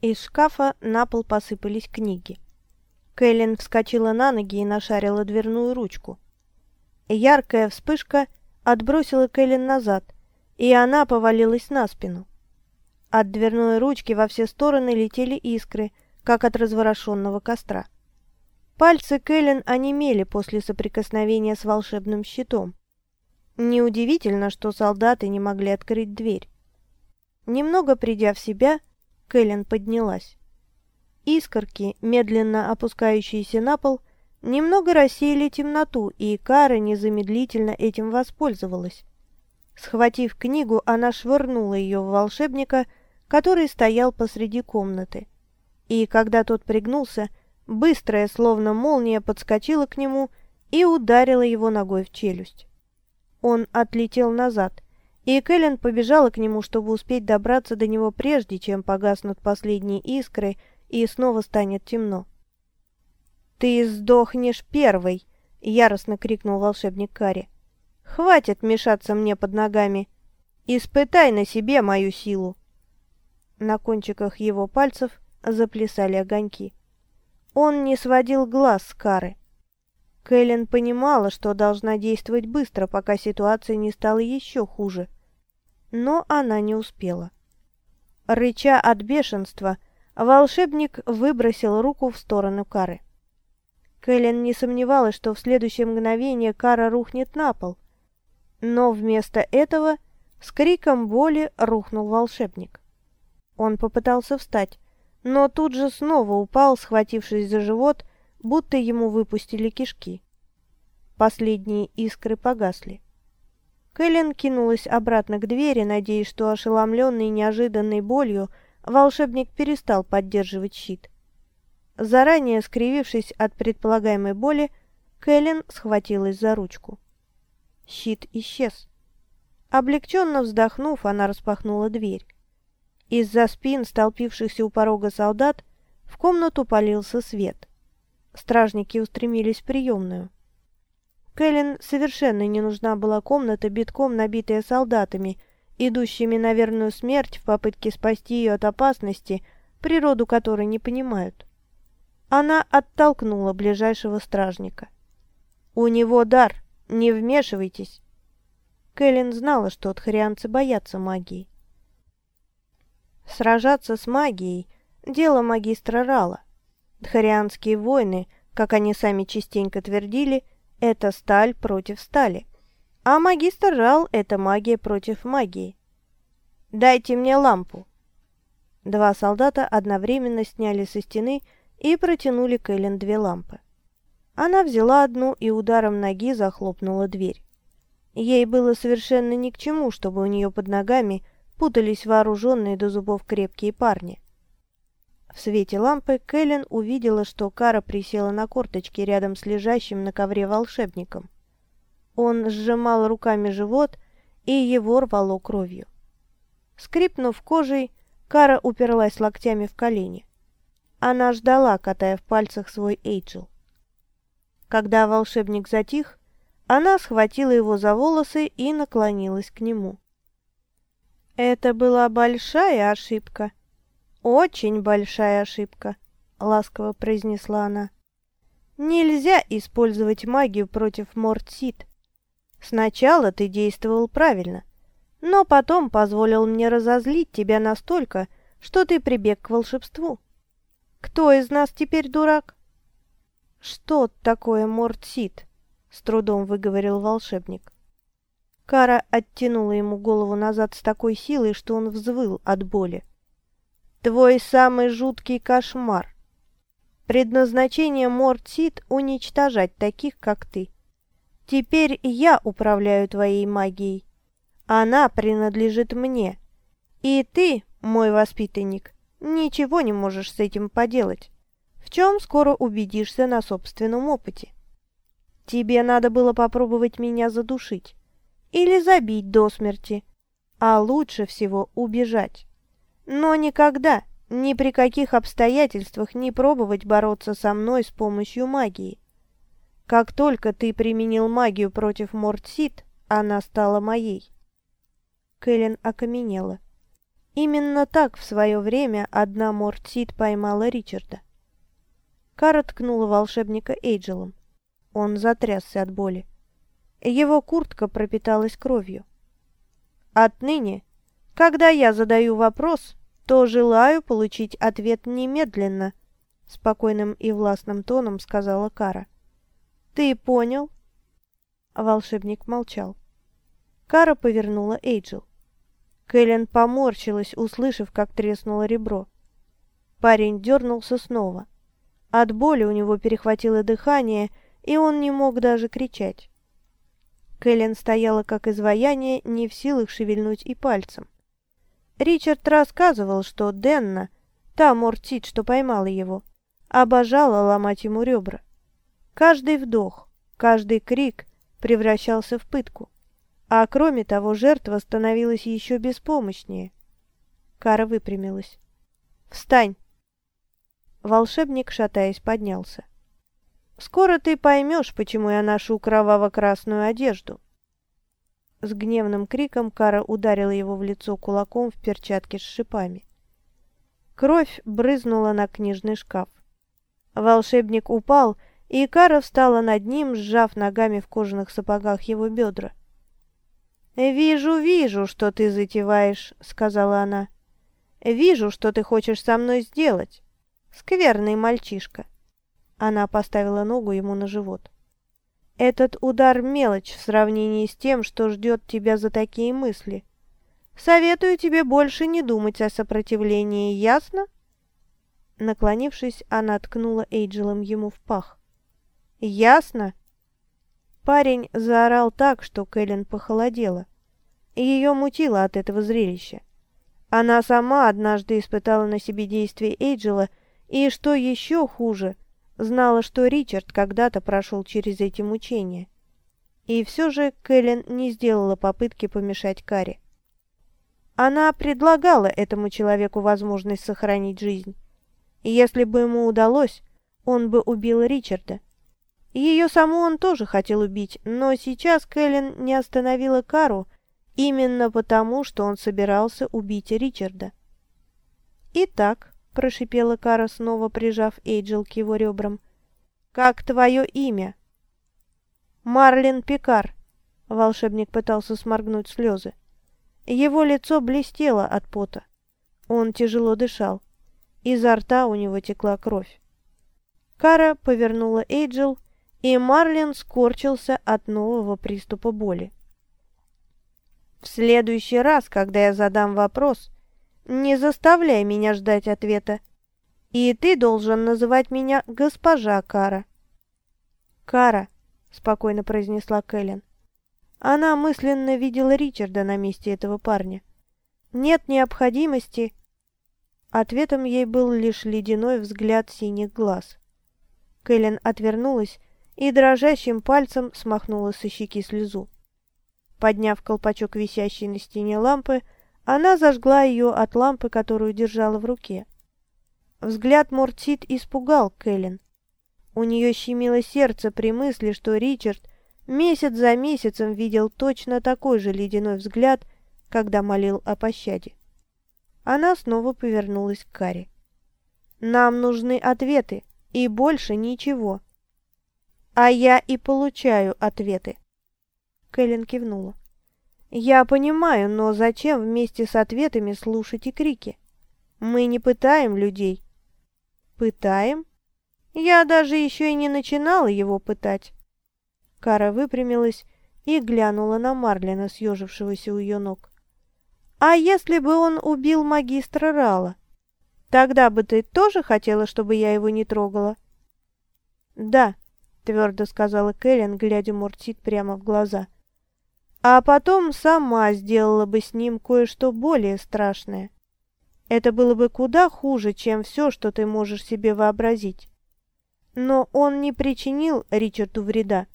Из шкафа на пол посыпались книги. Кэлен вскочила на ноги и нашарила дверную ручку. Яркая вспышка отбросила Кэлен назад, и она повалилась на спину. От дверной ручки во все стороны летели искры, как от разворошенного костра. Пальцы Кэлен онемели после соприкосновения с волшебным щитом. Неудивительно, что солдаты не могли открыть дверь. Немного придя в себя, Кэлен поднялась. Искорки, медленно опускающиеся на пол, немного рассеяли темноту, и Кара незамедлительно этим воспользовалась. Схватив книгу, она швырнула ее в волшебника, который стоял посреди комнаты. И когда тот пригнулся, быстрая, словно молния, подскочила к нему и ударила его ногой в челюсть. Он отлетел назад, и Кэлен побежала к нему, чтобы успеть добраться до него прежде, чем погаснут последние искры и снова станет темно. «Ты сдохнешь первый!» — яростно крикнул волшебник Кари. «Хватит мешаться мне под ногами! Испытай на себе мою силу!» На кончиках его пальцев заплясали огоньки. Он не сводил глаз с Кары. Кэлен понимала, что должна действовать быстро, пока ситуация не стала еще хуже — но она не успела. Рыча от бешенства, волшебник выбросил руку в сторону Кары. Кэлен не сомневалась, что в следующее мгновение Кара рухнет на пол, но вместо этого с криком боли рухнул волшебник. Он попытался встать, но тут же снова упал, схватившись за живот, будто ему выпустили кишки. Последние искры погасли. Кэлен кинулась обратно к двери, надеясь, что ошеломленный неожиданной болью волшебник перестал поддерживать щит. Заранее скривившись от предполагаемой боли, Кэлен схватилась за ручку. Щит исчез. Облегченно вздохнув, она распахнула дверь. Из-за спин столпившихся у порога солдат в комнату полился свет. Стражники устремились в приемную. Кэлен совершенно не нужна была комната, битком набитая солдатами, идущими на верную смерть в попытке спасти ее от опасности, природу которой не понимают. Она оттолкнула ближайшего стражника. «У него дар, не вмешивайтесь!» Кэлен знала, что тхарианцы боятся магии. Сражаться с магией – дело магистра Рала. Дхарианские войны, как они сами частенько твердили – это сталь против стали. А магистр Рал – это магия против магии. «Дайте мне лампу!» Два солдата одновременно сняли со стены и протянули Кэлен две лампы. Она взяла одну и ударом ноги захлопнула дверь. Ей было совершенно ни к чему, чтобы у нее под ногами путались вооруженные до зубов крепкие парни. В свете лампы Кэлен увидела, что Кара присела на корточки рядом с лежащим на ковре волшебником. Он сжимал руками живот, и его рвало кровью. Скрипнув кожей, Кара уперлась локтями в колени. Она ждала, катая в пальцах свой Эйджел. Когда волшебник затих, она схватила его за волосы и наклонилась к нему. «Это была большая ошибка», «Очень большая ошибка», — ласково произнесла она. «Нельзя использовать магию против Мортсид. Сначала ты действовал правильно, но потом позволил мне разозлить тебя настолько, что ты прибег к волшебству. Кто из нас теперь дурак?» «Что такое Мортсид?» — с трудом выговорил волшебник. Кара оттянула ему голову назад с такой силой, что он взвыл от боли. Твой самый жуткий кошмар. Предназначение Мортсид — уничтожать таких, как ты. Теперь я управляю твоей магией. Она принадлежит мне. И ты, мой воспитанник, ничего не можешь с этим поделать, в чем скоро убедишься на собственном опыте. Тебе надо было попробовать меня задушить или забить до смерти, а лучше всего убежать. Но никогда, ни при каких обстоятельствах не пробовать бороться со мной с помощью магии. Как только ты применил магию против Мортсит, она стала моей. Кэлен окаменела. Именно так в свое время одна Мортсид поймала Ричарда. Кара ткнула волшебника Эйджелом. Он затрясся от боли. Его куртка пропиталась кровью. «Отныне, когда я задаю вопрос, то желаю получить ответ немедленно», спокойным и властным тоном сказала Кара. «Ты понял?» Волшебник молчал. Кара повернула Эйджел. Кэлен поморщилась, услышав, как треснуло ребро. Парень дернулся снова. От боли у него перехватило дыхание, и он не мог даже кричать. Кэлен стояла как изваяние, не в силах шевельнуть и пальцем. Ричард рассказывал, что Денна, та мортит, что поймала его, обожала ломать ему ребра. Каждый вдох, каждый крик превращался в пытку. А кроме того, жертва становилась еще беспомощнее. Кара выпрямилась. «Встань!» Волшебник, шатаясь, поднялся. «Скоро ты поймешь, почему я ношу кроваво-красную одежду». С гневным криком Кара ударила его в лицо кулаком в перчатке с шипами. Кровь брызнула на книжный шкаф. Волшебник упал, и Кара встала над ним, сжав ногами в кожаных сапогах его бедра. «Вижу, вижу, что ты затеваешь», — сказала она. «Вижу, что ты хочешь со мной сделать. Скверный мальчишка». Она поставила ногу ему на живот. «Этот удар мелочь в сравнении с тем, что ждет тебя за такие мысли. Советую тебе больше не думать о сопротивлении, ясно?» Наклонившись, она ткнула Эйджелом ему в пах. «Ясно?» Парень заорал так, что Кэлен похолодела. Ее мутило от этого зрелища. Она сама однажды испытала на себе действие Эйджела, и, что еще хуже, знала, что Ричард когда-то прошел через эти мучения. И все же Кэлен не сделала попытки помешать Каре. Она предлагала этому человеку возможность сохранить жизнь. Если бы ему удалось, он бы убил Ричарда. Ее саму он тоже хотел убить, но сейчас Кэлен не остановила Кару именно потому, что он собирался убить Ричарда. «Итак», — прошипела Кара, снова прижав Эйджел к его ребрам, — «как твое имя?» «Марлин Пикар», — волшебник пытался сморгнуть слезы. Его лицо блестело от пота. Он тяжело дышал. Изо рта у него текла кровь. Кара повернула Эйджел и Марлин скорчился от нового приступа боли. «В следующий раз, когда я задам вопрос, не заставляй меня ждать ответа, и ты должен называть меня госпожа Кара». «Кара», — спокойно произнесла Кэлен. Она мысленно видела Ричарда на месте этого парня. «Нет необходимости...» Ответом ей был лишь ледяной взгляд синих глаз. Кэлен отвернулась и дрожащим пальцем смахнула со щеки слезу. Подняв колпачок висящей на стене лампы, она зажгла ее от лампы, которую держала в руке. Взгляд Мортит испугал Кэлен. У нее щемило сердце при мысли, что Ричард месяц за месяцем видел точно такой же ледяной взгляд, когда молил о пощаде. Она снова повернулась к Каре. «Нам нужны ответы, и больше ничего». А я и получаю ответы. Кэлен кивнула. Я понимаю, но зачем вместе с ответами слушать и крики? Мы не пытаем людей. Пытаем? Я даже еще и не начинала его пытать. Кара выпрямилась и глянула на Марлина, съежившегося у ее ног. «А если бы он убил магистра Рала? Тогда бы ты тоже хотела, чтобы я его не трогала?» «Да», твердо сказала Кэлен, глядя Мортит прямо в глаза. А потом сама сделала бы с ним кое-что более страшное. Это было бы куда хуже, чем все, что ты можешь себе вообразить. Но он не причинил Ричарду вреда.